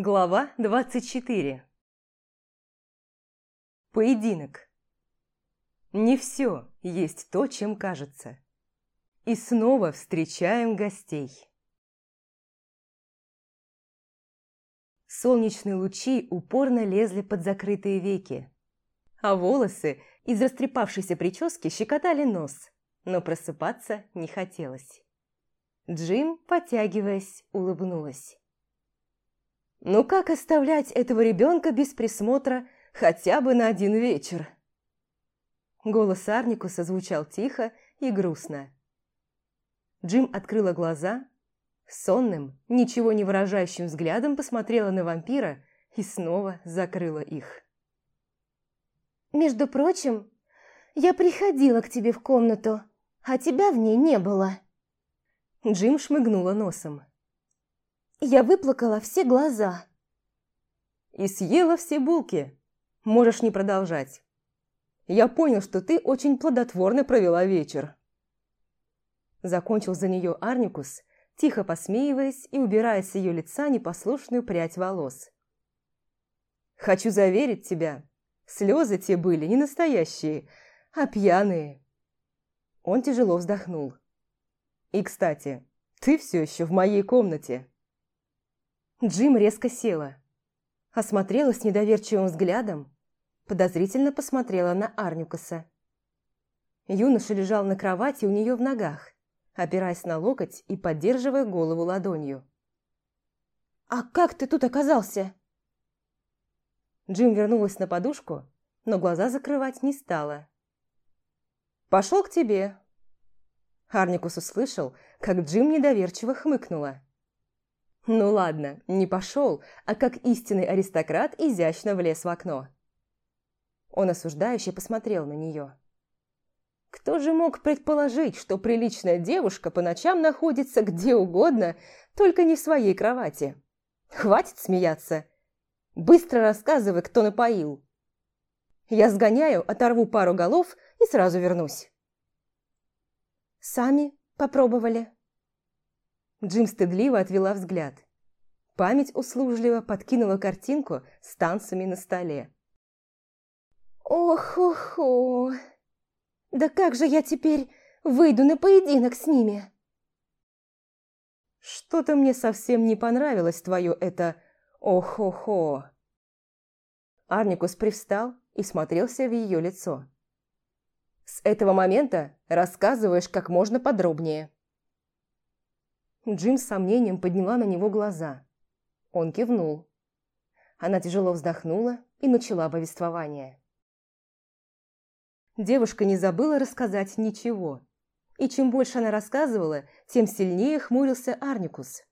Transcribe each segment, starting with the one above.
Глава 24 Поединок. Не все есть то, чем кажется. И снова встречаем гостей. Солнечные лучи упорно лезли под закрытые веки, а волосы из растрепавшейся прически щекотали нос, но просыпаться не хотелось. Джим, потягиваясь, улыбнулась. Ну как оставлять этого ребенка без присмотра хотя бы на один вечер? Голос Арникуса звучал тихо и грустно. Джим открыла глаза, сонным, ничего не выражающим взглядом посмотрела на вампира и снова закрыла их. «Между прочим, я приходила к тебе в комнату, а тебя в ней не было». Джим шмыгнула носом. Я выплакала все глаза. И съела все булки. Можешь не продолжать. Я понял, что ты очень плодотворно провела вечер. Закончил за нее Арникус, тихо посмеиваясь и убирая с ее лица непослушную прядь волос. «Хочу заверить тебя, слезы те были не настоящие, а пьяные». Он тяжело вздохнул. «И, кстати, ты все еще в моей комнате». Джим резко села. Осмотрелась недоверчивым взглядом, подозрительно посмотрела на Арнюкаса. Юноша лежал на кровати у нее в ногах, опираясь на локоть и поддерживая голову ладонью. «А как ты тут оказался?» Джим вернулась на подушку, но глаза закрывать не стала. «Пошел к тебе!» Арникус услышал, как Джим недоверчиво хмыкнула. Ну ладно, не пошел, а как истинный аристократ изящно влез в окно. Он осуждающе посмотрел на нее. Кто же мог предположить, что приличная девушка по ночам находится где угодно, только не в своей кровати? Хватит смеяться. Быстро рассказывай, кто напоил. Я сгоняю, оторву пару голов и сразу вернусь. Сами попробовали. Джим стыдливо отвела взгляд. Память услужливо подкинула картинку с танцами на столе. «Ох-охо! Да как же я теперь выйду на поединок с ними?» «Что-то мне совсем не понравилось твое это «ох-охо». Арникус привстал и смотрелся в ее лицо. «С этого момента рассказываешь как можно подробнее». Джим с сомнением подняла на него глаза. Он кивнул. Она тяжело вздохнула и начала повествование. Девушка не забыла рассказать ничего. И чем больше она рассказывала, тем сильнее хмурился Арникус.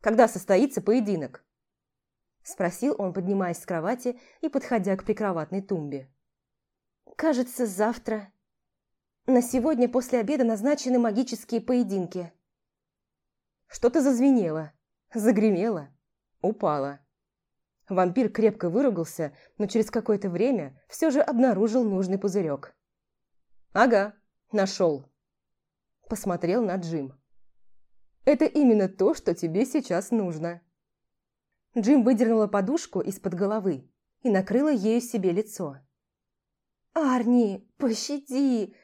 «Когда состоится поединок?» Спросил он, поднимаясь с кровати и подходя к прикроватной тумбе. «Кажется, завтра. На сегодня после обеда назначены магические поединки». Что-то зазвенело, загремело, упало. Вампир крепко выругался, но через какое-то время все же обнаружил нужный пузырек. «Ага, нашел». Посмотрел на Джим. «Это именно то, что тебе сейчас нужно». Джим выдернула подушку из-под головы и накрыла ею себе лицо. «Арни, пощади!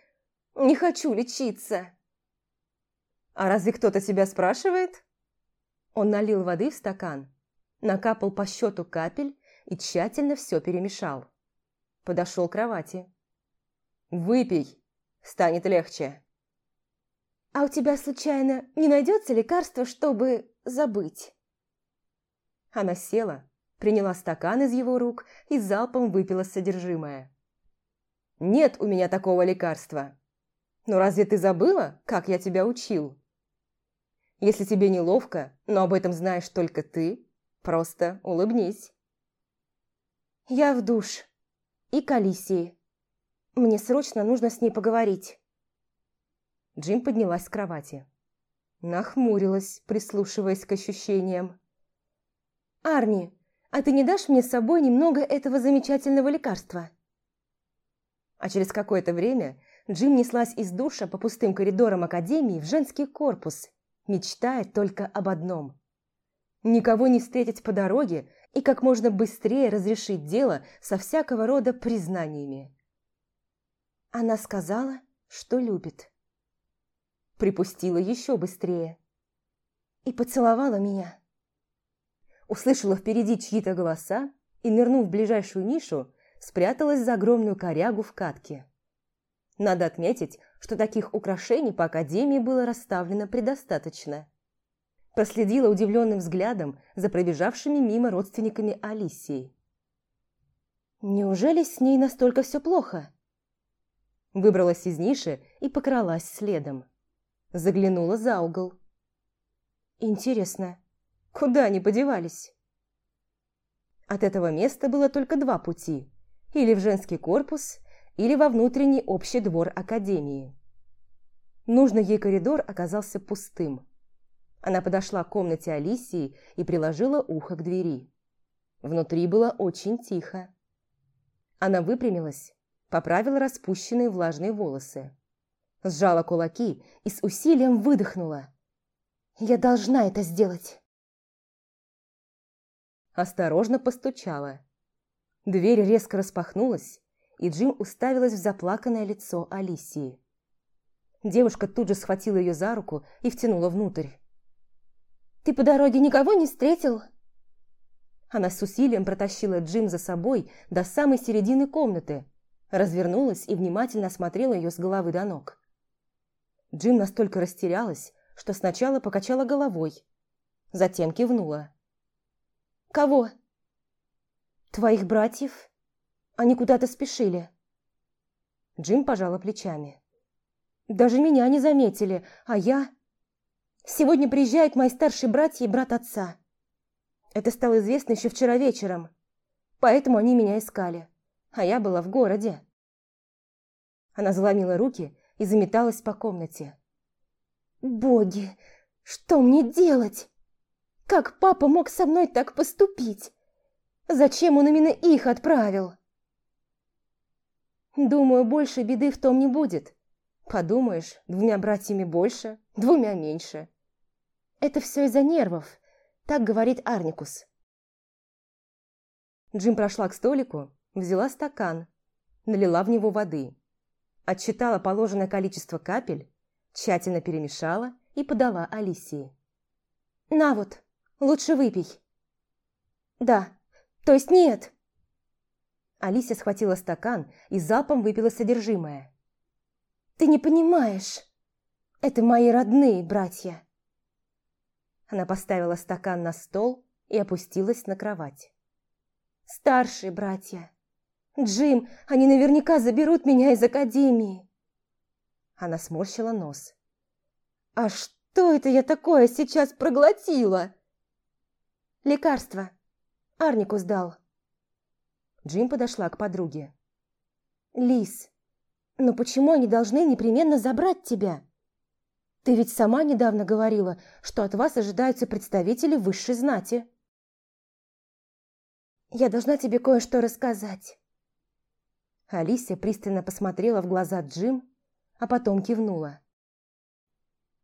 Не хочу лечиться!» «А разве кто-то тебя спрашивает?» Он налил воды в стакан, накапал по счету капель и тщательно все перемешал. Подошел к кровати. «Выпей, станет легче». «А у тебя, случайно, не найдется лекарство, чтобы забыть?» Она села, приняла стакан из его рук и залпом выпила содержимое. «Нет у меня такого лекарства. Но разве ты забыла, как я тебя учил?» Если тебе неловко, но об этом знаешь только ты, просто улыбнись. Я в душ. И к Алисии. Мне срочно нужно с ней поговорить. Джим поднялась с кровати. Нахмурилась, прислушиваясь к ощущениям. «Арни, а ты не дашь мне с собой немного этого замечательного лекарства?» А через какое-то время Джим неслась из душа по пустым коридорам Академии в женский корпус мечтает только об одном никого не встретить по дороге и как можно быстрее разрешить дело со всякого рода признаниями. Она сказала, что любит. Припустила еще быстрее. И поцеловала меня. Услышала впереди чьи-то голоса и, нырнув в ближайшую нишу, спряталась за огромную корягу в катке. Надо отметить, что таких украшений по Академии было расставлено предостаточно. Проследила удивленным взглядом за пробежавшими мимо родственниками Алисии. «Неужели с ней настолько все плохо?» Выбралась из ниши и покралась следом. Заглянула за угол. «Интересно, куда они подевались?» От этого места было только два пути. Или в женский корпус, или во внутренний общий двор Академии. Нужный ей коридор оказался пустым. Она подошла к комнате Алисии и приложила ухо к двери. Внутри было очень тихо. Она выпрямилась, поправила распущенные влажные волосы. Сжала кулаки и с усилием выдохнула. «Я должна это сделать!» осторожно постучала. Дверь резко распахнулась, и Джим уставилась в заплаканное лицо Алисии. Девушка тут же схватила ее за руку и втянула внутрь. «Ты по дороге никого не встретил?» Она с усилием протащила Джим за собой до самой середины комнаты, развернулась и внимательно осмотрела ее с головы до ног. Джим настолько растерялась, что сначала покачала головой, затем кивнула. «Кого?» «Твоих братьев. Они куда-то спешили». Джим пожала плечами. «Даже меня не заметили, а я...» «Сегодня приезжают мои старшие братья и брат отца. Это стало известно еще вчера вечером, поэтому они меня искали, а я была в городе». Она заломила руки и заметалась по комнате. «Боги, что мне делать?» Как папа мог со мной так поступить? Зачем он именно их отправил? Думаю, больше беды в том не будет. Подумаешь, двумя братьями больше, двумя меньше. Это все из-за нервов, так говорит Арникус. Джим прошла к столику, взяла стакан, налила в него воды, отсчитала положенное количество капель, тщательно перемешала и подала Алисии. «На вот!» Лучше выпей». «Да, то есть нет». Алисия схватила стакан и залпом выпила содержимое. «Ты не понимаешь. Это мои родные братья». Она поставила стакан на стол и опустилась на кровать. «Старшие братья. Джим, они наверняка заберут меня из академии». Она сморщила нос. «А что это я такое сейчас проглотила?» «Лекарство. Арнику сдал». Джим подошла к подруге. «Лис, но почему они должны непременно забрать тебя? Ты ведь сама недавно говорила, что от вас ожидаются представители высшей знати». «Я должна тебе кое-что рассказать». Алисия пристально посмотрела в глаза Джим, а потом кивнула.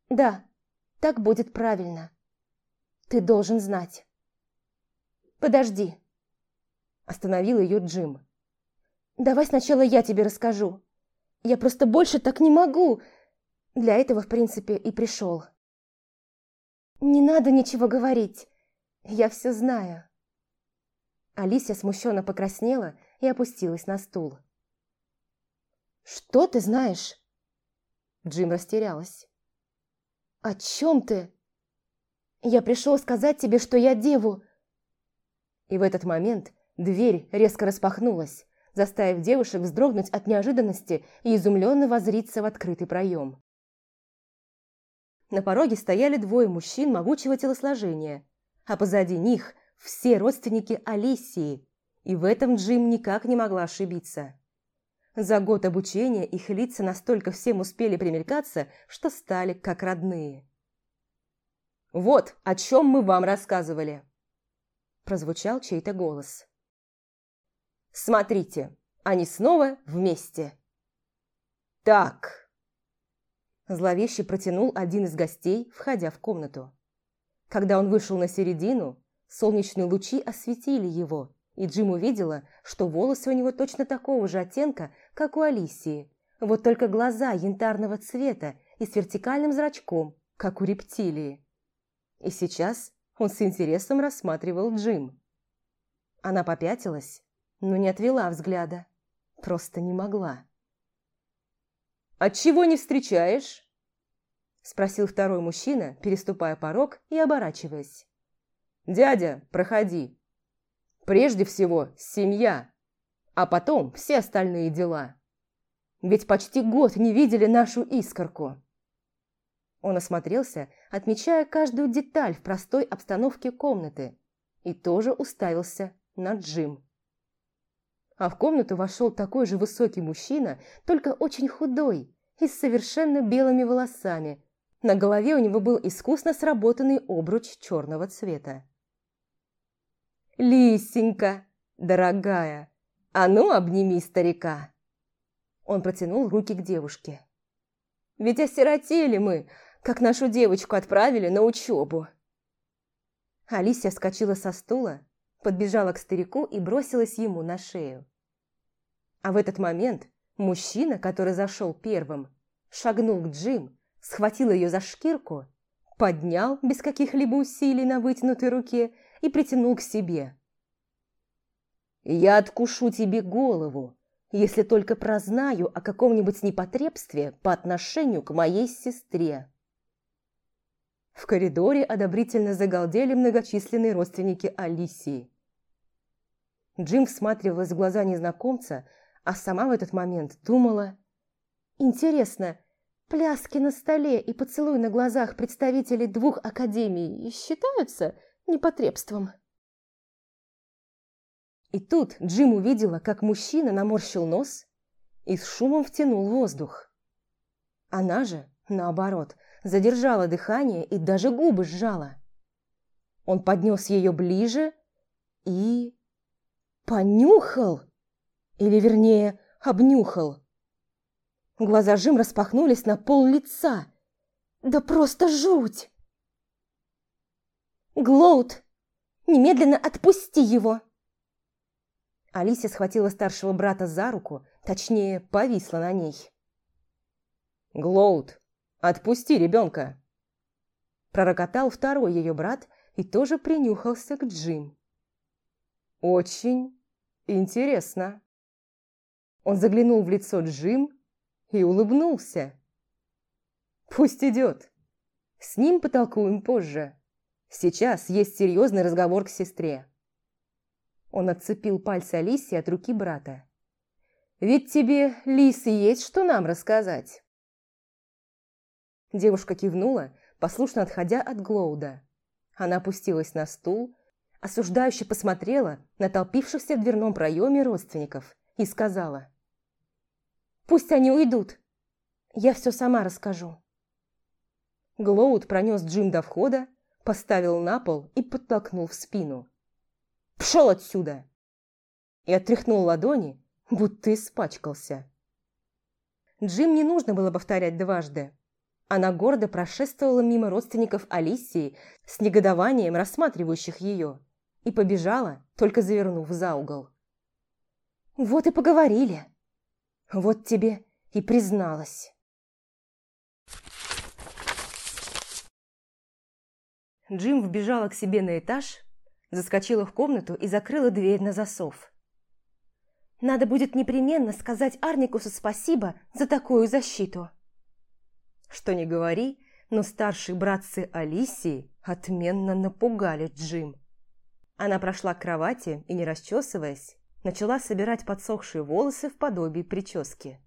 «Да, так будет правильно. Ты должен знать». «Подожди!» Остановил ее Джим. «Давай сначала я тебе расскажу. Я просто больше так не могу. Для этого, в принципе, и пришел». «Не надо ничего говорить. Я все знаю». Алисия смущенно покраснела и опустилась на стул. «Что ты знаешь?» Джим растерялась. «О чем ты?» «Я пришел сказать тебе, что я деву, и в этот момент дверь резко распахнулась, заставив девушек вздрогнуть от неожиданности и изумленно возриться в открытый проем. На пороге стояли двое мужчин могучего телосложения, а позади них все родственники Алисии, и в этом Джим никак не могла ошибиться. За год обучения их лица настолько всем успели примелькаться, что стали как родные. «Вот о чем мы вам рассказывали!» прозвучал чей-то голос. «Смотрите, они снова вместе!» «Так!» Зловеще протянул один из гостей, входя в комнату. Когда он вышел на середину, солнечные лучи осветили его, и Джим увидела, что волосы у него точно такого же оттенка, как у Алисии, вот только глаза янтарного цвета и с вертикальным зрачком, как у рептилии. И сейчас он с интересом рассматривал Джим. Она попятилась, но не отвела взгляда. Просто не могла. «Отчего не встречаешь?» Спросил второй мужчина, переступая порог и оборачиваясь. «Дядя, проходи. Прежде всего, семья, а потом все остальные дела. Ведь почти год не видели нашу искорку». Он осмотрелся, отмечая каждую деталь в простой обстановке комнаты, и тоже уставился на Джим. А в комнату вошел такой же высокий мужчина, только очень худой и с совершенно белыми волосами. На голове у него был искусно сработанный обруч черного цвета. «Лисенька, дорогая, а ну обними старика!» Он протянул руки к девушке. «Ведь осиротели мы, как нашу девочку отправили на учебу». Алисия вскочила со стула, подбежала к старику и бросилась ему на шею. А в этот момент мужчина, который зашел первым, шагнул к Джим, схватил ее за шкирку, поднял без каких-либо усилий на вытянутой руке и притянул к себе. «Я откушу тебе голову, если только прознаю о каком-нибудь непотребстве по отношению к моей сестре». В коридоре одобрительно загалдели многочисленные родственники Алисии. Джим всматривалась в глаза незнакомца, а сама в этот момент думала... «Интересно, пляски на столе и поцелуй на глазах представителей двух академий считаются непотребством?» И тут Джим увидела, как мужчина наморщил нос и с шумом втянул воздух. Она же, наоборот, задержала дыхание и даже губы сжала. Он поднес ее ближе и... понюхал! Или, вернее, обнюхал. Глаза Жим распахнулись на пол лица. Да просто жуть! «Глоут! Немедленно отпусти его!» Алисия схватила старшего брата за руку, точнее, повисла на ней. «Глоут, отпусти ребенка!» Пророкотал второй ее брат и тоже принюхался к Джим. «Очень интересно!» Он заглянул в лицо Джим и улыбнулся. «Пусть идет. С ним потолкуем позже. Сейчас есть серьезный разговор к сестре». Он отцепил пальцы Алисе от руки брата. «Ведь тебе, Лисы, есть что нам рассказать?» Девушка кивнула, послушно отходя от Глоуда. Она опустилась на стул, осуждающе посмотрела на толпившихся в дверном проеме родственников и сказала – Пусть они уйдут. Я все сама расскажу. Глоуд пронес Джим до входа, поставил на пол и подтолкнул в спину. «Пшел отсюда!» И отряхнул ладони, будто испачкался. Джим не нужно было повторять дважды. Она гордо прошествовала мимо родственников Алисии с негодованием рассматривающих ее и побежала, только завернув за угол. «Вот и поговорили!» Вот тебе и призналась. Джим вбежала к себе на этаж, заскочила в комнату и закрыла дверь на засов. Надо будет непременно сказать Арникусу спасибо за такую защиту. Что не говори, но старшие братцы Алисии отменно напугали Джим. Она прошла к кровати и, не расчесываясь, начала собирать подсохшие волосы в подобии прически.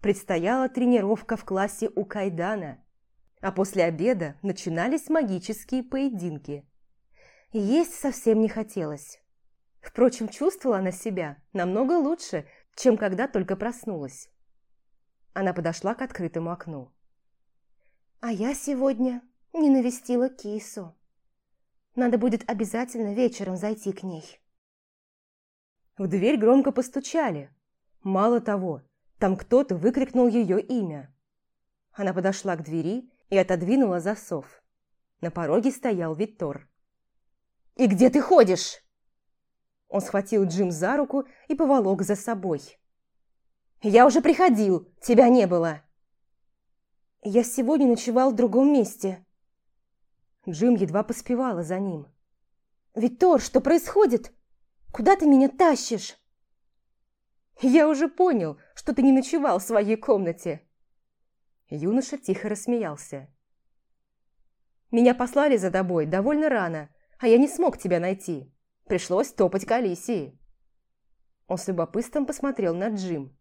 Предстояла тренировка в классе у Кайдана, а после обеда начинались магические поединки. Есть совсем не хотелось. Впрочем, чувствовала она себя намного лучше, чем когда только проснулась. Она подошла к открытому окну. «А я сегодня не навестила кису. Надо будет обязательно вечером зайти к ней». В дверь громко постучали. Мало того, там кто-то выкрикнул ее имя. Она подошла к двери и отодвинула засов. На пороге стоял Виттор. «И где ты ходишь?» Он схватил Джим за руку и поволок за собой. «Я уже приходил, тебя не было!» «Я сегодня ночевал в другом месте». Джим едва поспевала за ним. «Витор, что происходит? Куда ты меня тащишь?» «Я уже понял, что ты не ночевал в своей комнате». Юноша тихо рассмеялся. «Меня послали за тобой довольно рано, а я не смог тебя найти. Пришлось топать к Алисии». Он с любопытством посмотрел на Джим.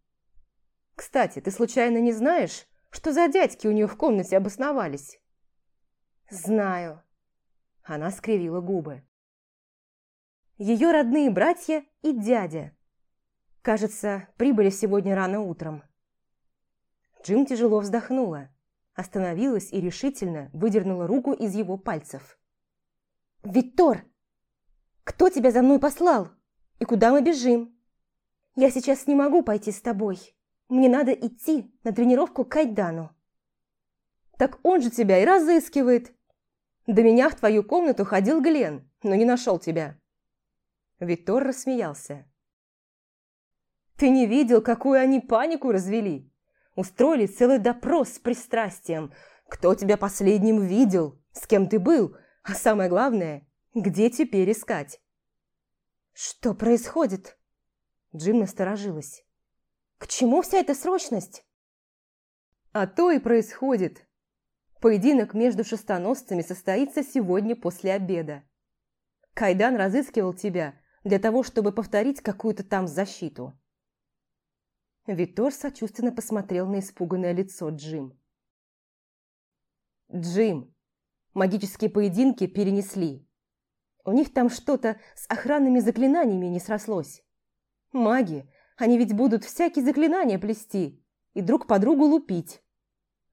«Кстати, ты случайно не знаешь, что за дядьки у нее в комнате обосновались?» «Знаю». Она скривила губы. Ее родные братья и дядя. Кажется, прибыли сегодня рано утром. Джим тяжело вздохнула, остановилась и решительно выдернула руку из его пальцев. «Виттор, кто тебя за мной послал? И куда мы бежим? Я сейчас не могу пойти с тобой. Мне надо идти на тренировку к Кайдану». «Так он же тебя и разыскивает. До меня в твою комнату ходил Глен, но не нашел тебя». Виттор рассмеялся. Ты не видел, какую они панику развели? Устроили целый допрос с пристрастием. Кто тебя последним видел? С кем ты был? А самое главное, где теперь искать? Что происходит? Джим насторожилась. К чему вся эта срочность? А то и происходит. Поединок между шестоносцами состоится сегодня после обеда. Кайдан разыскивал тебя для того, чтобы повторить какую-то там защиту. Витор сочувственно посмотрел на испуганное лицо Джим. «Джим, магические поединки перенесли. У них там что-то с охранными заклинаниями не срослось. Маги, они ведь будут всякие заклинания плести и друг по другу лупить.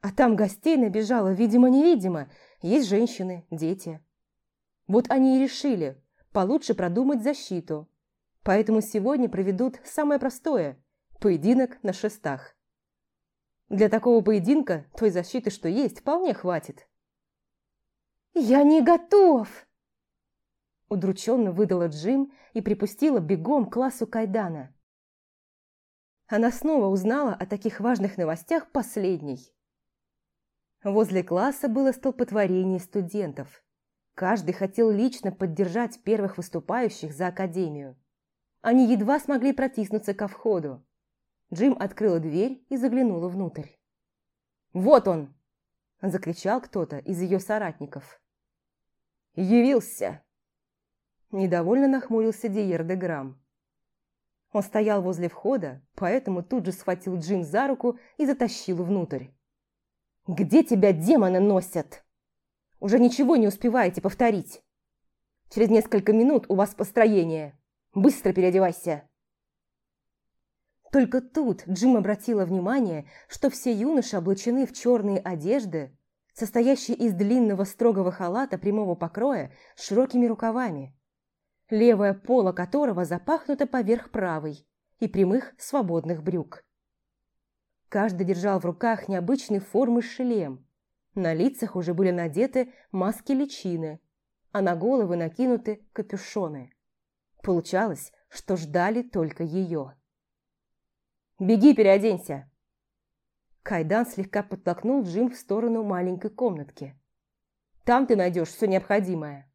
А там гостей набежало, видимо-невидимо, есть женщины, дети. Вот они и решили получше продумать защиту. Поэтому сегодня проведут самое простое – Поединок на шестах. Для такого поединка той защиты, что есть, вполне хватит. «Я не готов!» Удрученно выдала Джим и припустила бегом к классу Кайдана. Она снова узнала о таких важных новостях последней. Возле класса было столпотворение студентов. Каждый хотел лично поддержать первых выступающих за академию. Они едва смогли протиснуться ко входу. Джим открыла дверь и заглянула внутрь. «Вот он!» – закричал кто-то из ее соратников. «Явился!» Недовольно нахмурился Диер де Грам. Он стоял возле входа, поэтому тут же схватил Джим за руку и затащил внутрь. «Где тебя демоны носят? Уже ничего не успеваете повторить. Через несколько минут у вас построение. Быстро переодевайся!» Только тут Джим обратила внимание, что все юноши облачены в черные одежды, состоящие из длинного строгого халата прямого покроя с широкими рукавами, левая пола которого запахнута поверх правой и прямых свободных брюк. Каждый держал в руках необычной формы шлем. На лицах уже были надеты маски личины, а на головы накинуты капюшоны. Получалось, что ждали только ее. Беги, переоденься!» Кайдан слегка подтолкнул Джим в сторону маленькой комнатки. «Там ты найдешь все необходимое».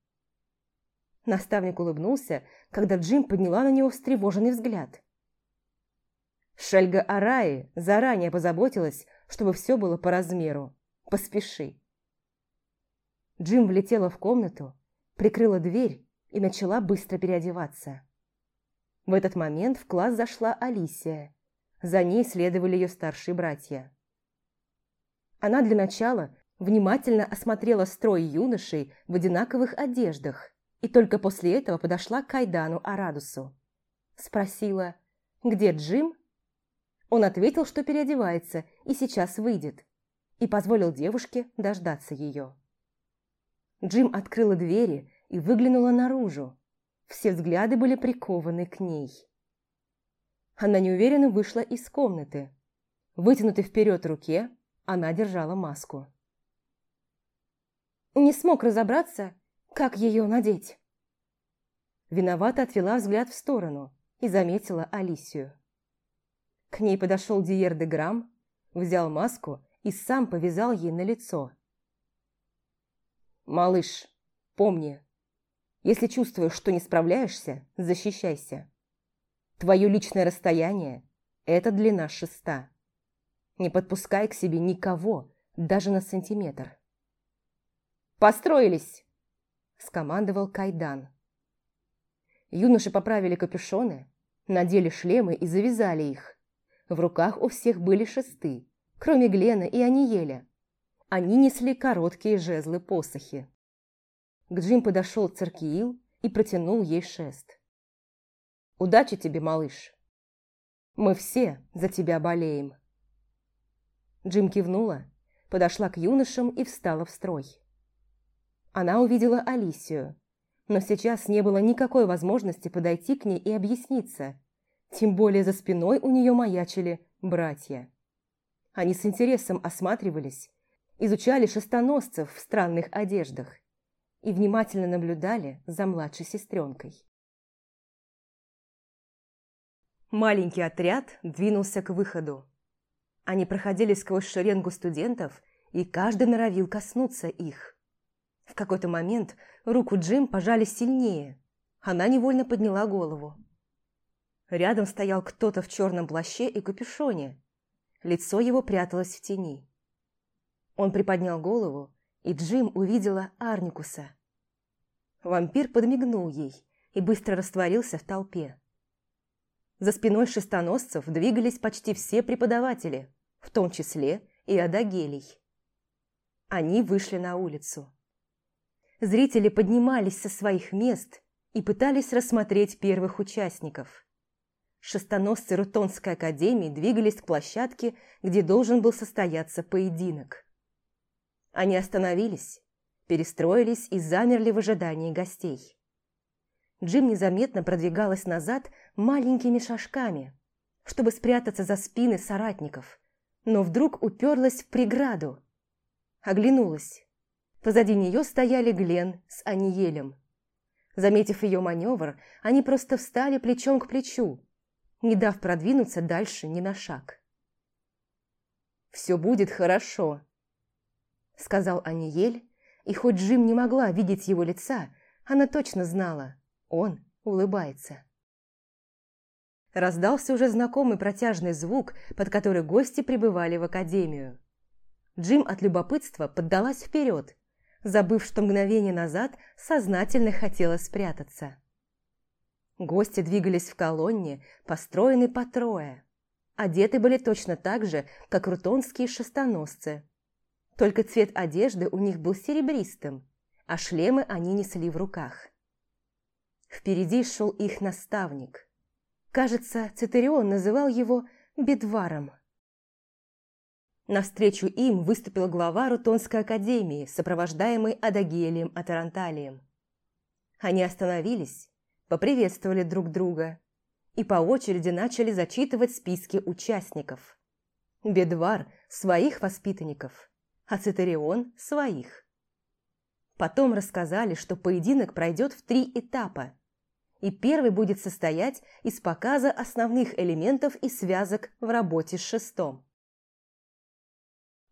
Наставник улыбнулся, когда Джим подняла на него встревоженный взгляд. Шельга Араи заранее позаботилась, чтобы все было по размеру. Поспеши. Джим влетела в комнату, прикрыла дверь и начала быстро переодеваться. В этот момент в класс зашла Алисия за ней следовали ее старшие братья. Она для начала внимательно осмотрела строй юношей в одинаковых одеждах и только после этого подошла к Кайдану Арадусу. Спросила, где Джим? Он ответил, что переодевается и сейчас выйдет, и позволил девушке дождаться ее. Джим открыла двери и выглянула наружу. Все взгляды были прикованы к ней. Она неуверенно вышла из комнаты. Вытянутой вперед руке она держала маску. не смог разобраться, как ее надеть. Виновато отвела взгляд в сторону и заметила Алисию. К ней подошел Диер де Грам, взял маску и сам повязал ей на лицо. «Малыш, помни, если чувствуешь, что не справляешься, защищайся. Твое личное расстояние – это длина шеста. Не подпускай к себе никого, даже на сантиметр». «Построились!» – скомандовал Кайдан. Юноши поправили капюшоны, надели шлемы и завязали их. В руках у всех были шесты, кроме Глена и Аниеля. Они несли короткие жезлы-посохи. К Джим подошел Церкиил и протянул ей шест. «Удачи тебе, малыш! Мы все за тебя болеем!» Джим кивнула, подошла к юношам и встала в строй. Она увидела Алисию, но сейчас не было никакой возможности подойти к ней и объясниться. Тем более за спиной у нее маячили братья. Они с интересом осматривались, изучали шестоносцев в странных одеждах и внимательно наблюдали за младшей сестренкой. Маленький отряд двинулся к выходу. Они проходили сквозь шеренгу студентов, и каждый норовил коснуться их. В какой-то момент руку Джим пожали сильнее. Она невольно подняла голову. Рядом стоял кто-то в черном плаще и капюшоне. Лицо его пряталось в тени. Он приподнял голову, и Джим увидела Арникуса. Вампир подмигнул ей и быстро растворился в толпе. За спиной шестоносцев двигались почти все преподаватели, в том числе и Адагелий. Они вышли на улицу. Зрители поднимались со своих мест и пытались рассмотреть первых участников. Шестоносцы Рутонской академии двигались к площадке, где должен был состояться поединок. Они остановились, перестроились и замерли в ожидании гостей. Джим незаметно продвигалась назад маленькими шажками, чтобы спрятаться за спины соратников, но вдруг уперлась в преграду. Оглянулась. Позади нее стояли Глен с Аниелем. Заметив ее маневр, они просто встали плечом к плечу, не дав продвинуться дальше ни на шаг. «Все будет хорошо», — сказал Аниель, и хоть Джим не могла видеть его лица, она точно знала, он улыбается. Раздался уже знакомый протяжный звук, под который гости прибывали в академию. Джим от любопытства поддалась вперед, забыв, что мгновение назад сознательно хотела спрятаться. Гости двигались в колонне, построенной по трое. Одеты были точно так же, как рутонские шестоносцы. Только цвет одежды у них был серебристым, а шлемы они несли в руках. Впереди шел их наставник. Кажется, Цитарион называл его Бедваром. Навстречу им выступил глава Рутонской академии, сопровождаемый Адагелием Атаранталием. Они остановились, поприветствовали друг друга и по очереди начали зачитывать списки участников. Бедвар – своих воспитанников, а Цитарион – своих. Потом рассказали, что поединок пройдет в три этапа, и первый будет состоять из показа основных элементов и связок в работе с шестом.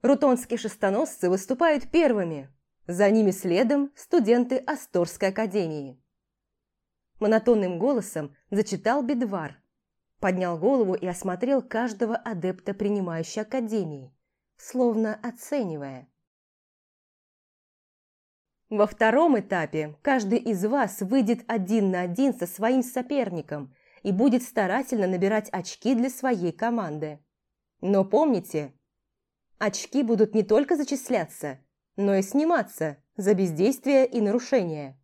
Рутонские шестоносцы выступают первыми. За ними следом студенты Асторской академии. Монотонным голосом зачитал Бедвар. Поднял голову и осмотрел каждого адепта принимающей академии, словно оценивая. Во втором этапе каждый из вас выйдет один на один со своим соперником и будет старательно набирать очки для своей команды. Но помните, Очки будут не только зачисляться, но и сниматься за бездействие и нарушение.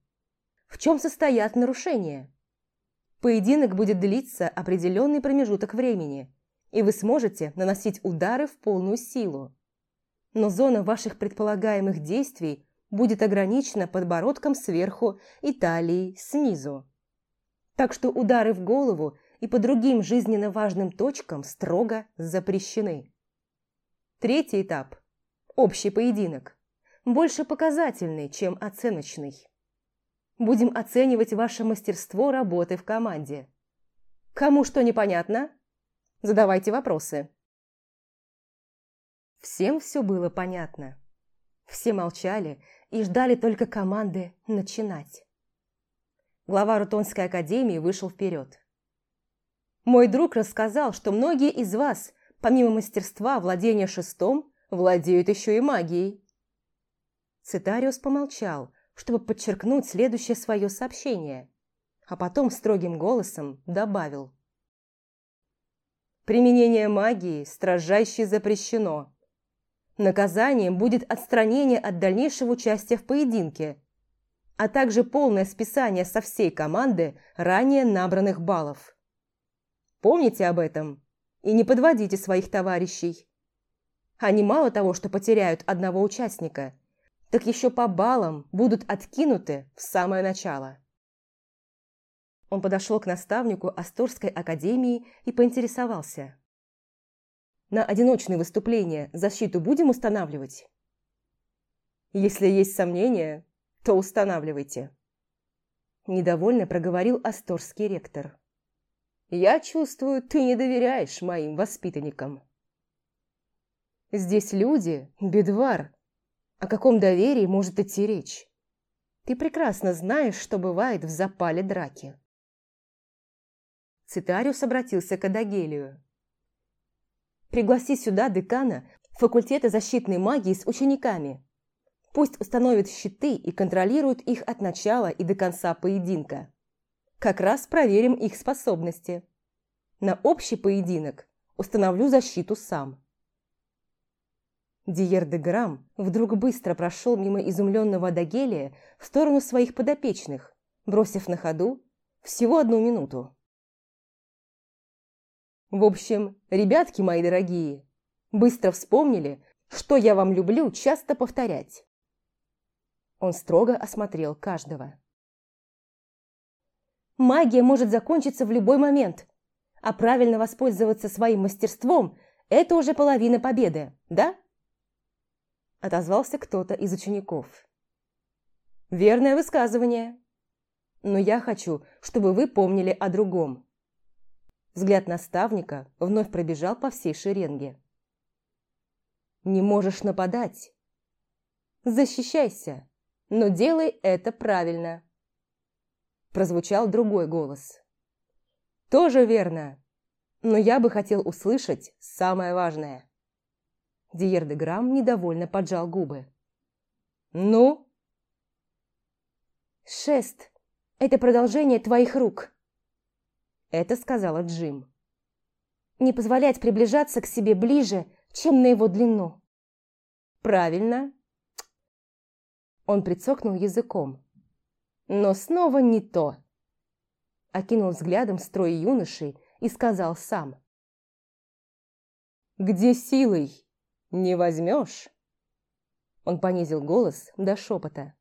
В чем состоят нарушения? Поединок будет длиться определенный промежуток времени, и вы сможете наносить удары в полную силу. Но зона ваших предполагаемых действий будет ограничена подбородком сверху и талией снизу. Так что удары в голову и по другим жизненно важным точкам строго запрещены. Третий этап – общий поединок. больше показательный, чем оценочный. Будем оценивать ваше мастерство работы в команде. Кому что непонятно? Задавайте вопросы. Всем все было понятно. Все молчали и ждали только команды начинать. Глава Рутонской академии вышел вперед. Мой друг рассказал, что многие из вас, помимо мастерства владения шестом, владеют еще и магией. Цитариус помолчал, чтобы подчеркнуть следующее свое сообщение, а потом строгим голосом добавил. Применение магии строжайше запрещено. Наказанием будет отстранение от дальнейшего участия в поединке, а также полное списание со всей команды ранее набранных баллов. Помните об этом и не подводите своих товарищей. Они мало того, что потеряют одного участника, так еще по баллам будут откинуты в самое начало. Он подошел к наставнику Асторской академии и поинтересовался. «На одиночные выступления защиту будем устанавливать?» «Если есть сомнения, то устанавливайте», – недовольно проговорил Асторский ректор. Я чувствую, ты не доверяешь моим воспитанникам. Здесь люди, бедвар. О каком доверии может идти речь? Ты прекрасно знаешь, что бывает в запале драки. Цитариус обратился к Адагелию. «Пригласи сюда декана факультета защитной магии с учениками. Пусть установят щиты и контролируют их от начала и до конца поединка. Как раз проверим их способности. На общий поединок установлю защиту сам. Диер де Грам вдруг быстро прошел мимо изумленного Дагелия в сторону своих подопечных, бросив на ходу всего одну минуту. В общем, ребятки мои дорогие, быстро вспомнили, что я вам люблю часто повторять. Он строго осмотрел каждого. Магия может закончиться в любой момент, а правильно воспользоваться своим мастерством – это уже половина победы, да? Отозвался кто-то из учеников. Верное высказывание. Но я хочу, чтобы вы помнили о другом. Взгляд наставника вновь пробежал по всей шеренге. Не можешь нападать. Защищайся, но делай это правильно прозвучал другой голос. «Тоже верно, но я бы хотел услышать самое важное». Диер де Грам недовольно поджал губы. «Ну?» «Шест – это продолжение твоих рук», – это сказала Джим. «Не позволять приближаться к себе ближе, чем на его длину». «Правильно». Он прицокнул языком, но снова не то. Окинул взглядом строй юношей и сказал сам. «Где силой? Не возьмешь?» Он понизил голос до шепота.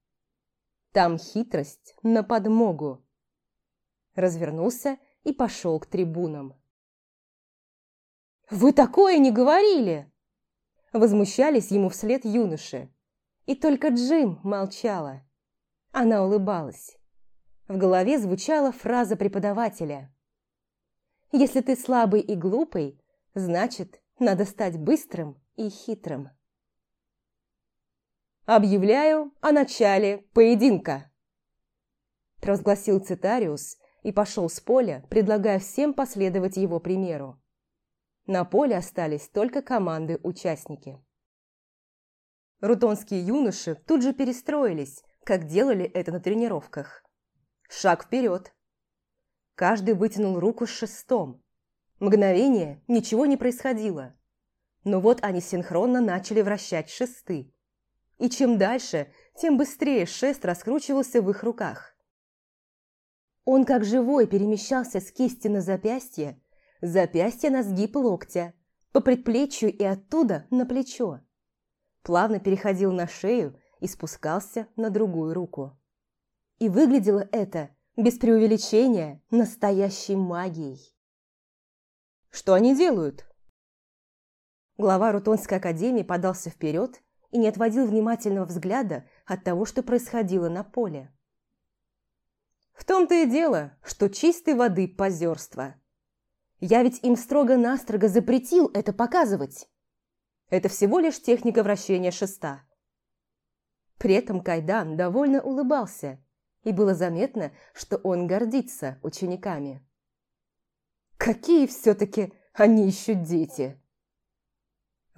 «Там хитрость на подмогу». Развернулся и пошел к трибунам. «Вы такое не говорили!» Возмущались ему вслед юноши. И только Джим молчала. Она улыбалась. В голове звучала фраза преподавателя. «Если ты слабый и глупый, значит, надо стать быстрым и хитрым». «Объявляю о начале поединка!» Провозгласил Цитариус и пошел с поля, предлагая всем последовать его примеру. На поле остались только команды-участники. Рутонские юноши тут же перестроились, как делали это на тренировках. Шаг вперед. Каждый вытянул руку с шестом. Мгновение ничего не происходило. Но вот они синхронно начали вращать шесты. И чем дальше, тем быстрее шест раскручивался в их руках. Он как живой перемещался с кисти на запястье, запястье на сгиб локтя, по предплечью и оттуда на плечо. Плавно переходил на шею и спускался на другую руку. И выглядело это, без преувеличения, настоящей магией. Что они делают? Глава Рутонской академии подался вперед и не отводил внимательного взгляда от того, что происходило на поле. В том-то и дело, что чистой воды позерство. Я ведь им строго-настрого запретил это показывать. Это всего лишь техника вращения шеста. При этом Кайдан довольно улыбался, и было заметно, что он гордится учениками. Какие все-таки они еще дети!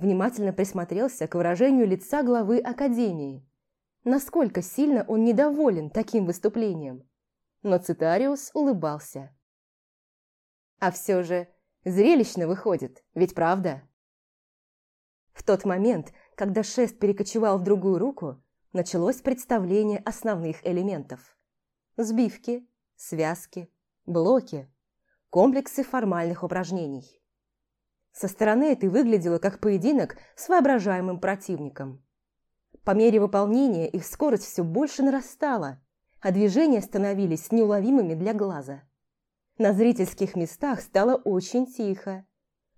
Внимательно присмотрелся к выражению лица главы Академии. Насколько сильно он недоволен таким выступлением. Но Цитариус улыбался. А все же зрелищно выходит, ведь правда? В тот момент, когда шест перекочевал в другую руку, началось представление основных элементов. Сбивки, связки, блоки, комплексы формальных упражнений. Со стороны это выглядело как поединок с воображаемым противником. По мере выполнения их скорость все больше нарастала, а движения становились неуловимыми для глаза. На зрительских местах стало очень тихо.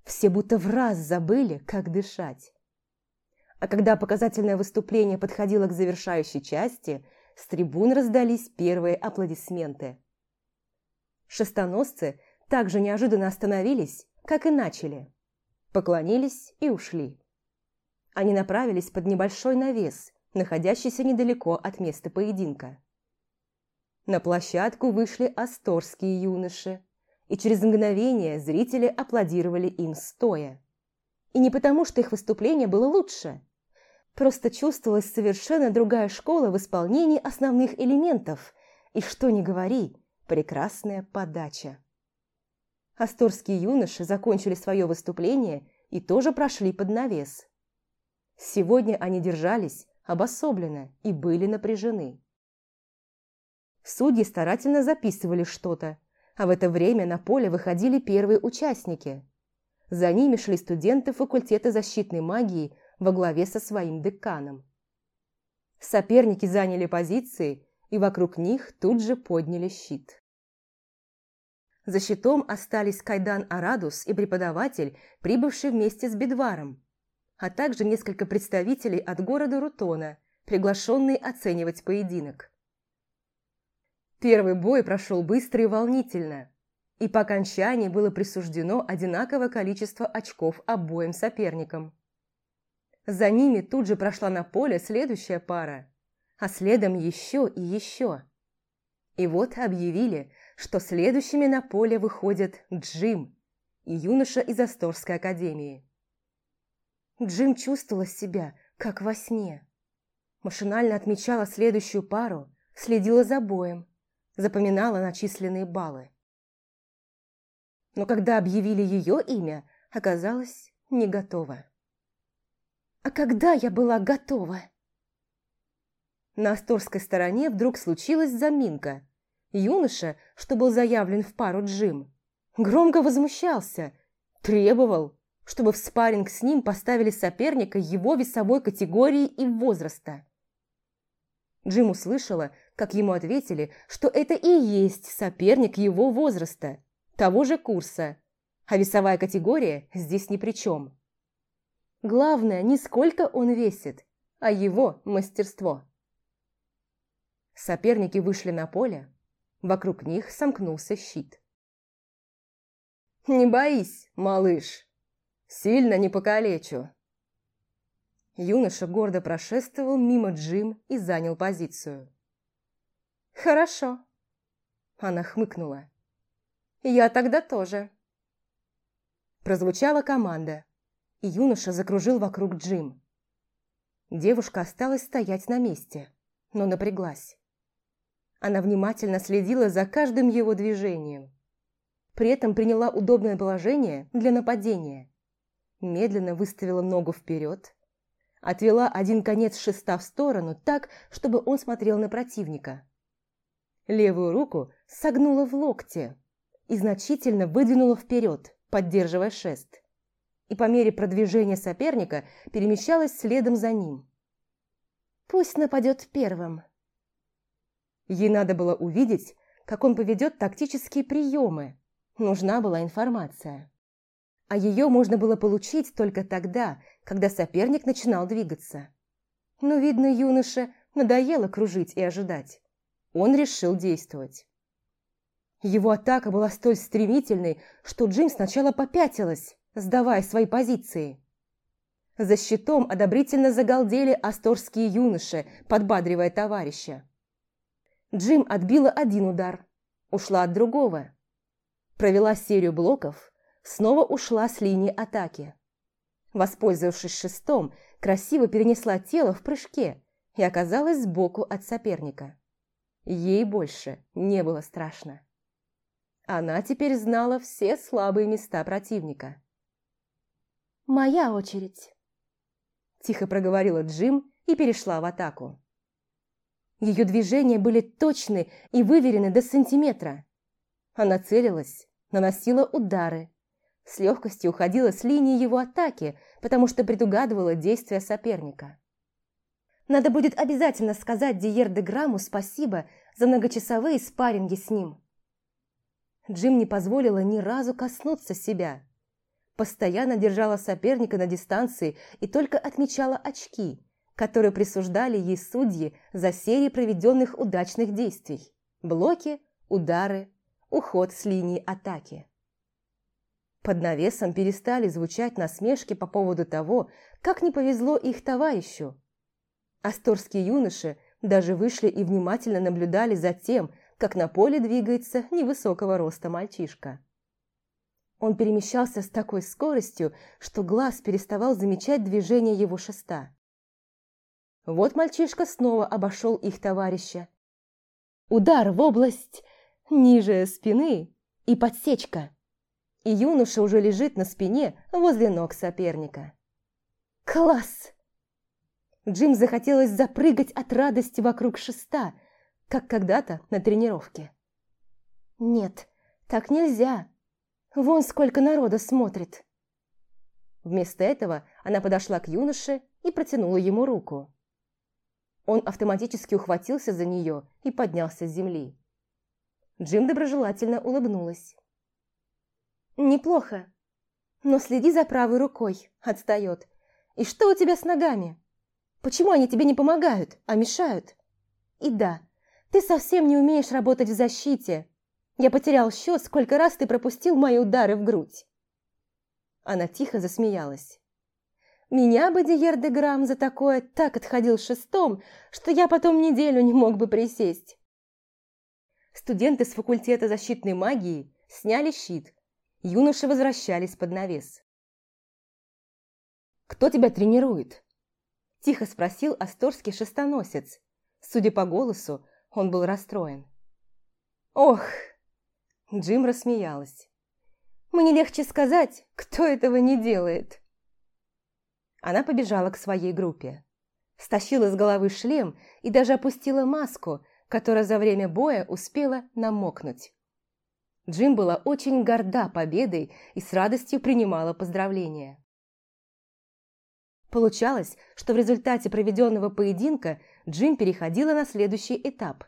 Все будто в раз забыли, как дышать. А когда показательное выступление подходило к завершающей части, с трибун раздались первые аплодисменты. Шестоносцы также неожиданно остановились, как и начали. Поклонились и ушли. Они направились под небольшой навес, находящийся недалеко от места поединка. На площадку вышли асторские юноши, и через мгновение зрители аплодировали им стоя. И не потому, что их выступление было лучше. Просто чувствовалась совершенно другая школа в исполнении основных элементов, и, что ни говори, прекрасная подача. Асторские юноши закончили свое выступление и тоже прошли под навес. Сегодня они держались обособленно и были напряжены. Судьи старательно записывали что-то, а в это время на поле выходили первые участники. За ними шли студенты факультета защитной магии во главе со своим деканом. Соперники заняли позиции, и вокруг них тут же подняли щит. За щитом остались Кайдан Арадус и преподаватель, прибывший вместе с Бедваром, а также несколько представителей от города Рутона, приглашенные оценивать поединок. Первый бой прошел быстро и волнительно, и по окончании было присуждено одинаковое количество очков обоим соперникам. За ними тут же прошла на поле следующая пара, а следом еще и еще. И вот объявили, что следующими на поле выходят Джим и юноша из Асторской академии. Джим чувствовала себя, как во сне. Машинально отмечала следующую пару, следила за боем, запоминала начисленные баллы. Но когда объявили ее имя, оказалось не готова. А когда я была готова? На Асторской стороне вдруг случилась заминка. Юноша, что был заявлен в пару Джим, громко возмущался, требовал, чтобы в спарринг с ним поставили соперника его весовой категории и возраста. Джим услышала, как ему ответили, что это и есть соперник его возраста, того же курса, а весовая категория здесь ни при чем. Главное, не сколько он весит, а его мастерство. Соперники вышли на поле. Вокруг них сомкнулся щит. «Не боись, малыш, сильно не покалечу». Юноша гордо прошествовал мимо Джим и занял позицию. «Хорошо», – она хмыкнула. «Я тогда тоже». Прозвучала команда и юноша закружил вокруг Джим. Девушка осталась стоять на месте, но напряглась. Она внимательно следила за каждым его движением. При этом приняла удобное положение для нападения. Медленно выставила ногу вперед, отвела один конец шеста в сторону так, чтобы он смотрел на противника. Левую руку согнула в локте и значительно выдвинула вперед, поддерживая шест и по мере продвижения соперника перемещалась следом за ним. «Пусть нападет первым». Ей надо было увидеть, как он поведет тактические приемы. Нужна была информация. А ее можно было получить только тогда, когда соперник начинал двигаться. Но, видно, юноше надоело кружить и ожидать. Он решил действовать. Его атака была столь стремительной, что Джим сначала попятилась, сдавая свои позиции. За щитом одобрительно загалдели асторские юноши, подбадривая товарища. Джим отбила один удар, ушла от другого. Провела серию блоков, снова ушла с линии атаки. Воспользовавшись шестом, красиво перенесла тело в прыжке и оказалась сбоку от соперника. Ей больше не было страшно. Она теперь знала все слабые места противника. «Моя очередь», – тихо проговорила Джим и перешла в атаку. Ее движения были точны и выверены до сантиметра. Она целилась, наносила удары, с легкостью уходила с линии его атаки, потому что предугадывала действия соперника. Надо будет обязательно сказать Диер де Грамму спасибо за многочасовые спарринги с ним. Джим не позволила ни разу коснуться себя. Постоянно держала соперника на дистанции и только отмечала очки, которые присуждали ей судьи за серии проведенных удачных действий. Блоки, удары, уход с линии атаки. Под навесом перестали звучать насмешки по поводу того, как не повезло их товарищу. Асторские юноши даже вышли и внимательно наблюдали за тем, как на поле двигается невысокого роста мальчишка. Он перемещался с такой скоростью, что глаз переставал замечать движение его шеста. Вот мальчишка снова обошел их товарища. Удар в область ниже спины и подсечка. И юноша уже лежит на спине возле ног соперника. «Класс!» Джим захотелось запрыгать от радости вокруг шеста, как когда-то на тренировке. «Нет, так нельзя. Вон сколько народа смотрит». Вместо этого она подошла к юноше и протянула ему руку. Он автоматически ухватился за нее и поднялся с земли. Джим доброжелательно улыбнулась. «Неплохо. Но следи за правой рукой, отстает. И что у тебя с ногами? Почему они тебе не помогают, а мешают? И да, ты совсем не умеешь работать в защите. Я потерял счет, сколько раз ты пропустил мои удары в грудь. Она тихо засмеялась. Меня бы Диер де Грам за такое так отходил шестом, что я потом неделю не мог бы присесть. Студенты с факультета защитной магии сняли щит. Юноши возвращались под навес. «Кто тебя тренирует?» Тихо спросил асторский шестоносец. Судя по голосу, он был расстроен. «Ох!» Джим рассмеялась. «Мне легче сказать, кто этого не делает». Она побежала к своей группе. Стащила с головы шлем и даже опустила маску, которая за время боя успела намокнуть. Джим была очень горда победой и с радостью принимала поздравления. Получалось, что в результате проведенного поединка Джим переходила на следующий этап.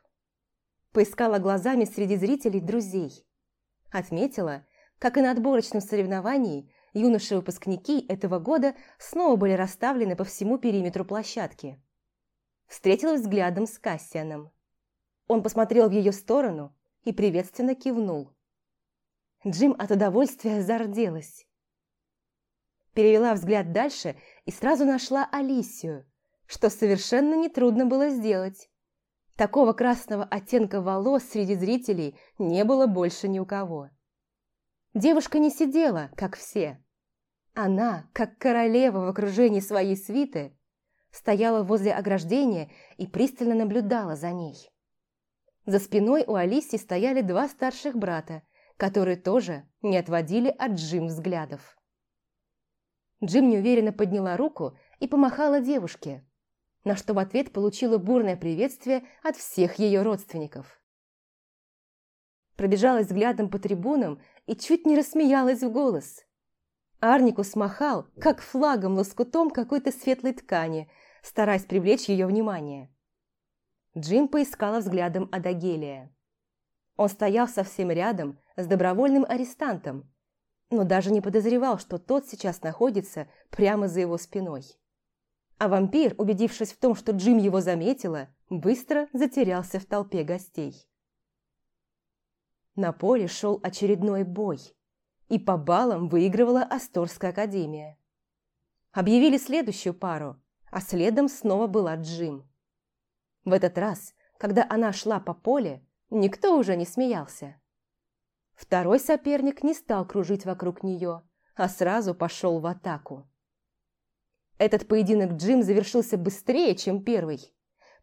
Поискала глазами среди зрителей друзей. Отметила, как и на отборочном соревновании, юноши-выпускники этого года снова были расставлены по всему периметру площадки. Встретилась взглядом с Кассианом. Он посмотрел в ее сторону и приветственно кивнул. Джим от удовольствия зарделась. Перевела взгляд дальше и сразу нашла Алисию, что совершенно нетрудно было сделать. Такого красного оттенка волос среди зрителей не было больше ни у кого. Девушка не сидела, как все. Она, как королева в окружении своей свиты, стояла возле ограждения и пристально наблюдала за ней. За спиной у Алисии стояли два старших брата, которые тоже не отводили от Джим взглядов. Джим неуверенно подняла руку и помахала девушке, на что в ответ получила бурное приветствие от всех ее родственников. Пробежалась взглядом по трибунам и чуть не рассмеялась в голос. Арникус махал, как флагом лоскутом какой-то светлой ткани, стараясь привлечь ее внимание. Джим поискала взглядом Адагелия. Он стоял совсем рядом с добровольным арестантом, но даже не подозревал, что тот сейчас находится прямо за его спиной. А вампир, убедившись в том, что Джим его заметила, быстро затерялся в толпе гостей. На поле шел очередной бой, и по баллам выигрывала Асторская академия. Объявили следующую пару, а следом снова была Джим. В этот раз, когда она шла по поле, никто уже не смеялся. Второй соперник не стал кружить вокруг нее, а сразу пошел в атаку. Этот поединок Джим завершился быстрее, чем первый.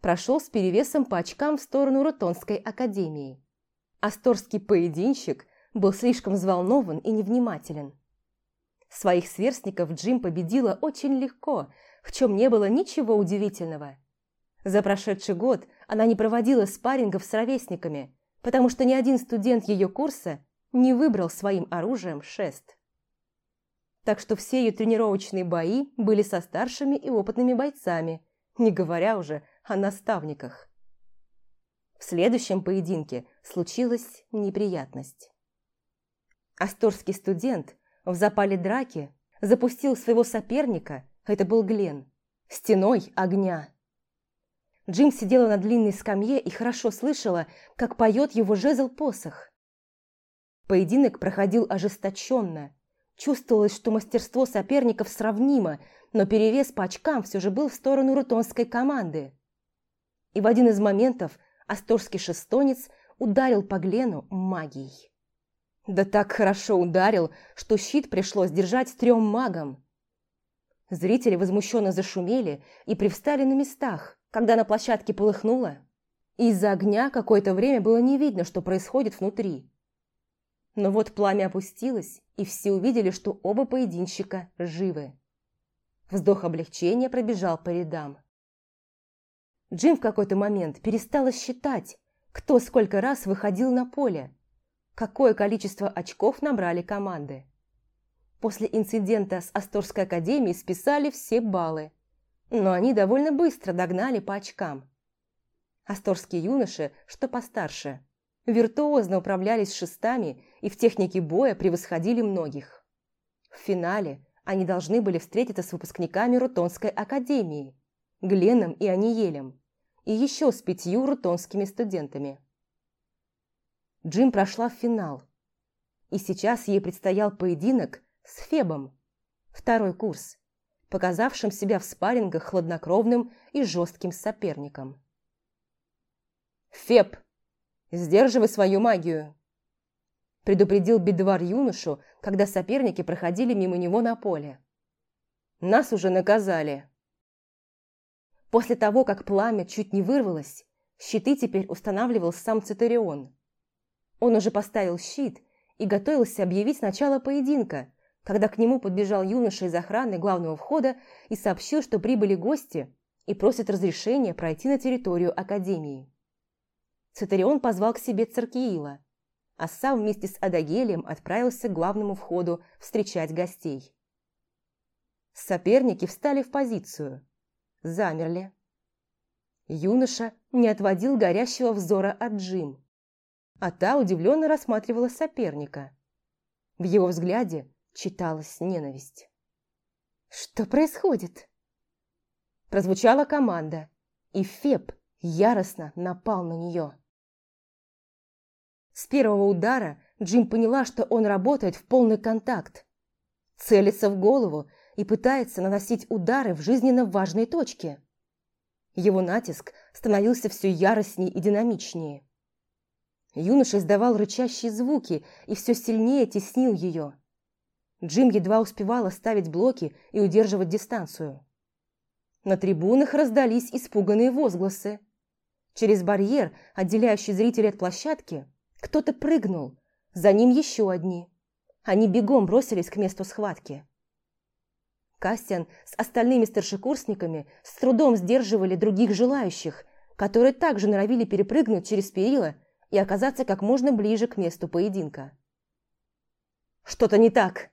Прошел с перевесом по очкам в сторону Рутонской академии. Асторский поединщик был слишком взволнован и невнимателен. Своих сверстников Джим победила очень легко, в чем не было ничего удивительного. За прошедший год она не проводила спаррингов с ровесниками, потому что ни один студент ее курса не выбрал своим оружием шест так что все ее тренировочные бои были со старшими и опытными бойцами, не говоря уже о наставниках. В следующем поединке случилась неприятность. Асторский студент в запале драки запустил своего соперника, это был Глен, стеной огня. Джим сидела на длинной скамье и хорошо слышала, как поет его жезл-посох. Поединок проходил ожесточенно – Чувствовалось, что мастерство соперников сравнимо, но перевес по очкам все же был в сторону рутонской команды. И в один из моментов асторский шестонец ударил по Глену магией. Да так хорошо ударил, что щит пришлось держать трем магам. Зрители возмущенно зашумели и привстали на местах, когда на площадке полыхнуло. Из-за огня какое-то время было не видно, что происходит внутри. Но вот пламя опустилось, и все увидели, что оба поединщика живы. Вздох облегчения пробежал по рядам. Джим в какой-то момент перестала считать, кто сколько раз выходил на поле, какое количество очков набрали команды. После инцидента с Асторской академией списали все баллы, но они довольно быстро догнали по очкам. Асторские юноши, что постарше, виртуозно управлялись шестами и в технике боя превосходили многих. В финале они должны были встретиться с выпускниками Рутонской академии, Гленом и Аниелем, и еще с пятью рутонскими студентами. Джим прошла в финал, и сейчас ей предстоял поединок с Фебом, второй курс, показавшим себя в спаррингах хладнокровным и жестким соперником. «Феб!» Сдерживай свою магию!» Предупредил бедвар юношу, когда соперники проходили мимо него на поле. «Нас уже наказали!» После того, как пламя чуть не вырвалось, щиты теперь устанавливал сам Цитарион. Он уже поставил щит и готовился объявить начало поединка, когда к нему подбежал юноша из охраны главного входа и сообщил, что прибыли гости и просят разрешения пройти на территорию Академии. Цитарион позвал к себе Церкиила, а сам вместе с Адагелием отправился к главному входу встречать гостей. Соперники встали в позицию, замерли. Юноша не отводил горящего взора от Джим, а та удивленно рассматривала соперника. В его взгляде читалась ненависть. «Что происходит?» Прозвучала команда, и Феб яростно напал на нее. С первого удара Джим поняла, что он работает в полный контакт. Целится в голову и пытается наносить удары в жизненно важной точке. Его натиск становился все яростнее и динамичнее. Юноша издавал рычащие звуки и все сильнее теснил ее. Джим едва успевала ставить блоки и удерживать дистанцию. На трибунах раздались испуганные возгласы. Через барьер, отделяющий зрителей от площадки, кто-то прыгнул, за ним еще одни. Они бегом бросились к месту схватки. Кастиан с остальными старшекурсниками с трудом сдерживали других желающих, которые также норовили перепрыгнуть через перила и оказаться как можно ближе к месту поединка. «Что-то не так!»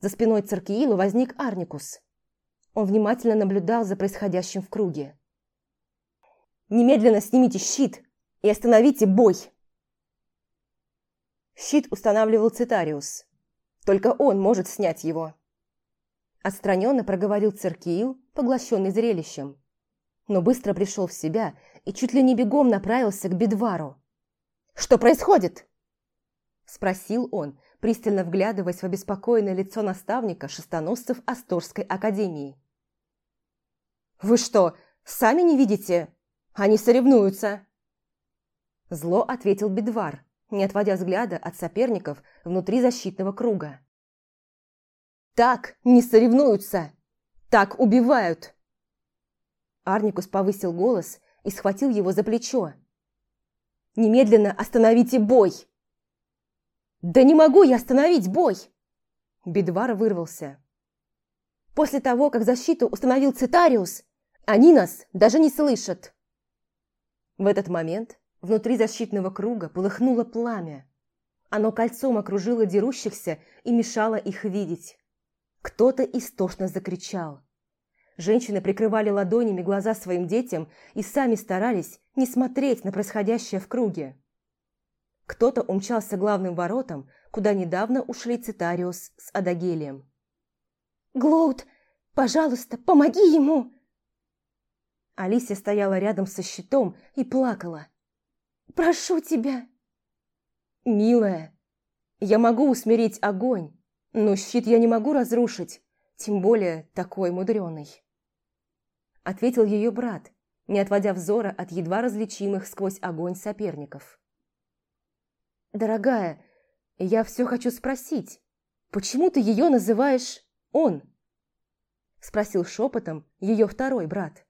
За спиной Царкиила возник Арникус. Он внимательно наблюдал за происходящим в круге. «Немедленно снимите щит и остановите бой!» Щит устанавливал Цитариус. Только он может снять его. Отстраненно проговорил Церкиил, поглощенный зрелищем. Но быстро пришел в себя и чуть ли не бегом направился к Бедвару. «Что происходит?» Спросил он, пристально вглядываясь в обеспокоенное лицо наставника шестоносцев Асторской академии. «Вы что, сами не видите? Они соревнуются!» Зло ответил Бедвар, не отводя взгляда от соперников внутри защитного круга. «Так не соревнуются! Так убивают!» Арникус повысил голос и схватил его за плечо. «Немедленно остановите бой!» «Да не могу я остановить бой!» Бедвар вырвался. «После того, как защиту установил Цитариус, они нас даже не слышат!» В этот момент внутри защитного круга полыхнуло пламя. Оно кольцом окружило дерущихся и мешало их видеть. Кто-то истошно закричал. Женщины прикрывали ладонями глаза своим детям и сами старались не смотреть на происходящее в круге. Кто-то умчался главным воротам, куда недавно ушли Цитариус с Адагелием. «Глоуд, пожалуйста, помоги ему!» Алисия стояла рядом со щитом и плакала. «Прошу тебя!» «Милая, я могу усмирить огонь, но щит я не могу разрушить, тем более такой мудреный», ответил ее брат, не отводя взора от едва различимых сквозь огонь соперников. «Дорогая, я все хочу спросить, почему ты ее называешь «он»?» Спросил шепотом ее второй брат.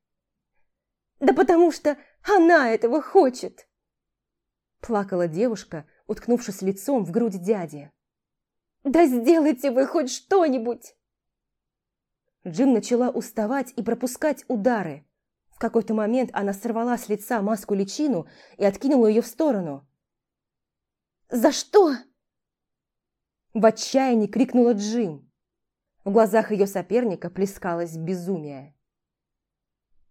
«Да потому что она этого хочет!» Плакала девушка, уткнувшись лицом в грудь дяди. «Да сделайте вы хоть что-нибудь!» Джим начала уставать и пропускать удары. В какой-то момент она сорвала с лица маску-личину и откинула ее в сторону. «За что?» В отчаянии крикнула Джим. В глазах ее соперника плескалось безумие.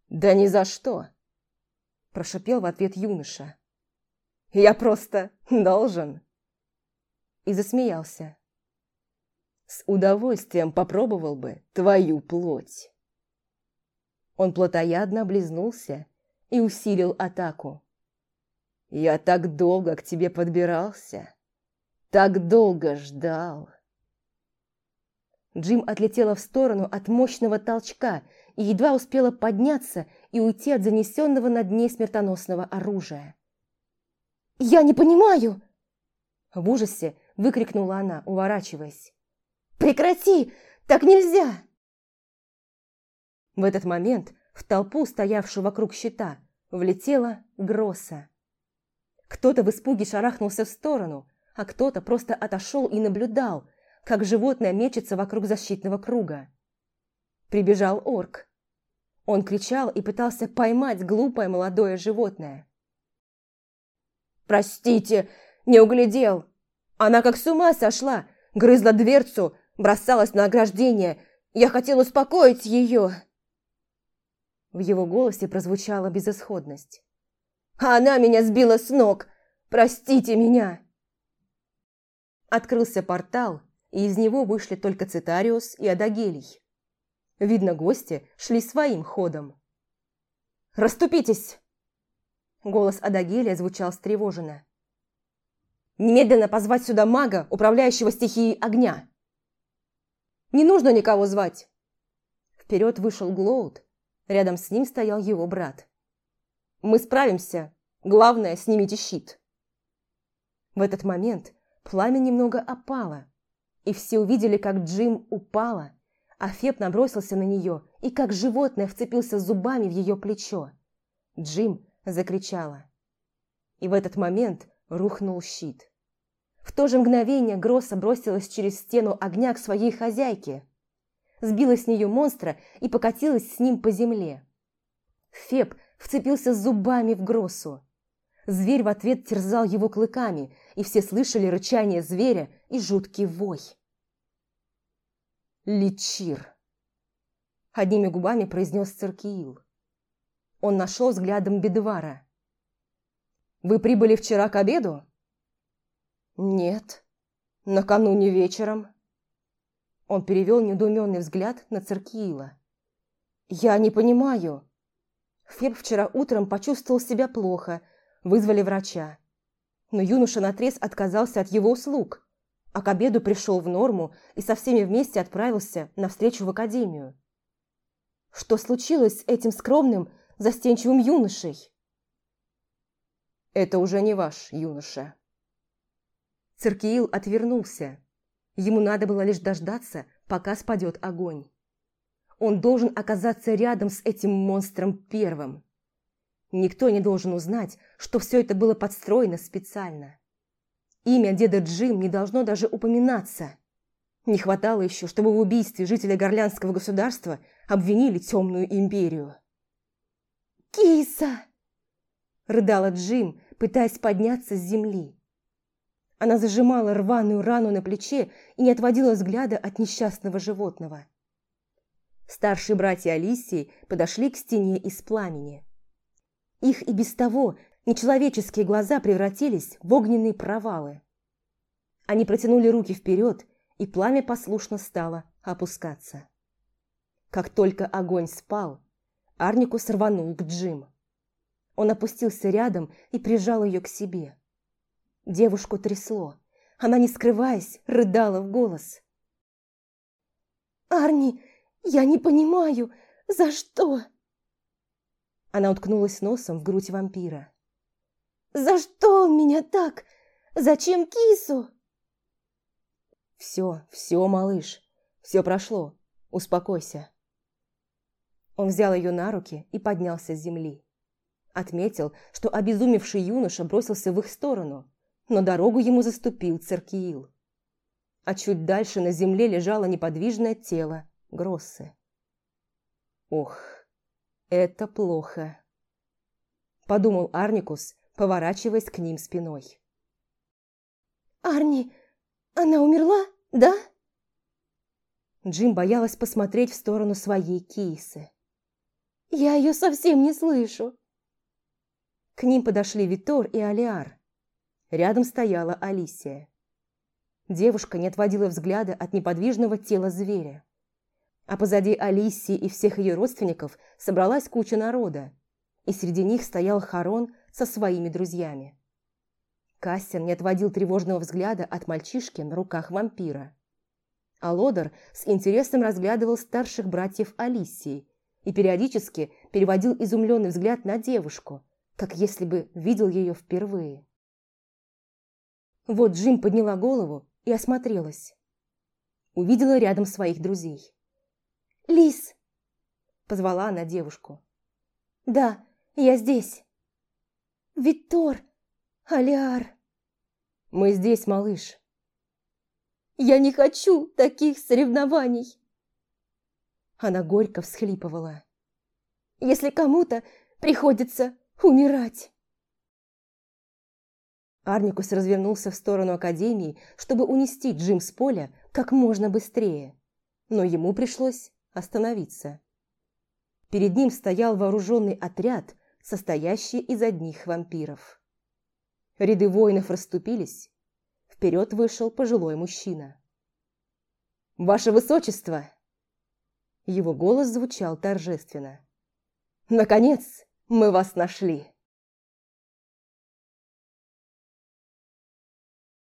«Да ни за что!» Прошипел в ответ юноша. «Я просто должен!» И засмеялся. «С удовольствием попробовал бы твою плоть!» Он плотоядно облизнулся и усилил атаку. Я так долго к тебе подбирался, так долго ждал. Джим отлетела в сторону от мощного толчка и едва успела подняться и уйти от занесенного над ней смертоносного оружия. «Я не понимаю!» В ужасе выкрикнула она, уворачиваясь. «Прекрати! Так нельзя!» В этот момент в толпу, стоявшую вокруг щита, влетела Гросса. Кто-то в испуге шарахнулся в сторону, а кто-то просто отошел и наблюдал, как животное мечется вокруг защитного круга. Прибежал орк. Он кричал и пытался поймать глупое молодое животное. «Простите, не углядел! Она как с ума сошла, грызла дверцу, бросалась на ограждение. Я хотел успокоить ее!» В его голосе прозвучала безысходность. А она меня сбила с ног. Простите меня!» Открылся портал, и из него вышли только Цитариус и Адагелий. Видно, гости шли своим ходом. «Раступитесь!» Голос Адагелия звучал встревоженно. «Немедленно позвать сюда мага, управляющего стихией огня!» «Не нужно никого звать!» Вперед вышел Глоуд, рядом с ним стоял его брат. Мы справимся. Главное, снимите щит. В этот момент пламя немного опало, и все увидели, как Джим упала, а Феб набросился на нее и как животное вцепился зубами в ее плечо. Джим закричала. И в этот момент рухнул щит. В то же мгновение Гросса бросилась через стену огня к своей хозяйке. Сбила с нее монстра и покатилась с ним по земле. Феб вцепился зубами в Гроссу. Зверь в ответ терзал его клыками, и все слышали рычание зверя и жуткий вой. «Личир!» Одними губами произнес Циркиил. Он нашел взглядом Бедвара. «Вы прибыли вчера к обеду?» «Нет, накануне вечером». Он перевел недоуменный взгляд на Циркиила. «Я не понимаю». Феб вчера утром почувствовал себя плохо, вызвали врача. Но юноша наотрез отказался от его услуг, а к обеду пришел в норму и со всеми вместе отправился навстречу в академию. Что случилось с этим скромным, застенчивым юношей? Это уже не ваш юноша. Циркиил отвернулся. Ему надо было лишь дождаться, пока спадет огонь. Он должен оказаться рядом с этим монстром первым. Никто не должен узнать, что все это было подстроено специально. Имя деда Джим не должно даже упоминаться. Не хватало еще, чтобы в убийстве жителя Горлянского государства обвинили темную империю. «Киса!» – рыдала Джим, пытаясь подняться с земли. Она зажимала рваную рану на плече и не отводила взгляда от несчастного животного. Старшие братья Алисии подошли к стене из пламени. Их и без того нечеловеческие глаза превратились в огненные провалы. Они протянули руки вперед, и пламя послушно стало опускаться. Как только огонь спал, Арникус рванул к Джим. Он опустился рядом и прижал ее к себе. Девушку трясло. Она, не скрываясь, рыдала в голос. «Арни, я не понимаю, за что?» Она уткнулась носом в грудь вампира. «За что он меня так? Зачем кису?» «Все, все, малыш, все прошло. Успокойся». Он взял ее на руки и поднялся с земли. Отметил, что обезумевший юноша бросился в их сторону, но дорогу ему заступил Церкиил. А чуть дальше на земле лежало неподвижное тело Гроссы. Ох, это плохо, подумал Арникус, поворачиваясь к ним спиной. «Арни, она умерла, да?» Джим боялась посмотреть в сторону своей Кейсы. «Я ее совсем не слышу!» К ним подошли Витор и Алиар. Рядом стояла Алисия. Девушка не отводила взгляда от неподвижного тела зверя. А позади Алисии и всех ее родственников собралась куча народа, и среди них стоял Харон со своими друзьями. Кассиан не отводил тревожного взгляда от мальчишки на руках вампира. А Лодер с интересом разглядывал старших братьев Алисии и периодически переводил изумленный взгляд на девушку, как если бы видел ее впервые. Вот Джим подняла голову и осмотрелась. Увидела рядом своих друзей. «Лис!» – позвала она девушку. «Да, я здесь!» «Витор! Алиар!» «Мы здесь, малыш!» «Я не хочу таких соревнований!» Она горько всхлипывала. «Если кому-то приходится умирать!» Арникус развернулся в сторону Академии, чтобы унести Джим с поля как можно быстрее, но ему пришлось остановиться. Перед ним стоял вооруженный отряд, состоящий из одних вампиров. Ряды воинов расступились. Вперед вышел пожилой мужчина. «Ваше Высочество!» Его голос звучал торжественно. «Наконец мы вас нашли!»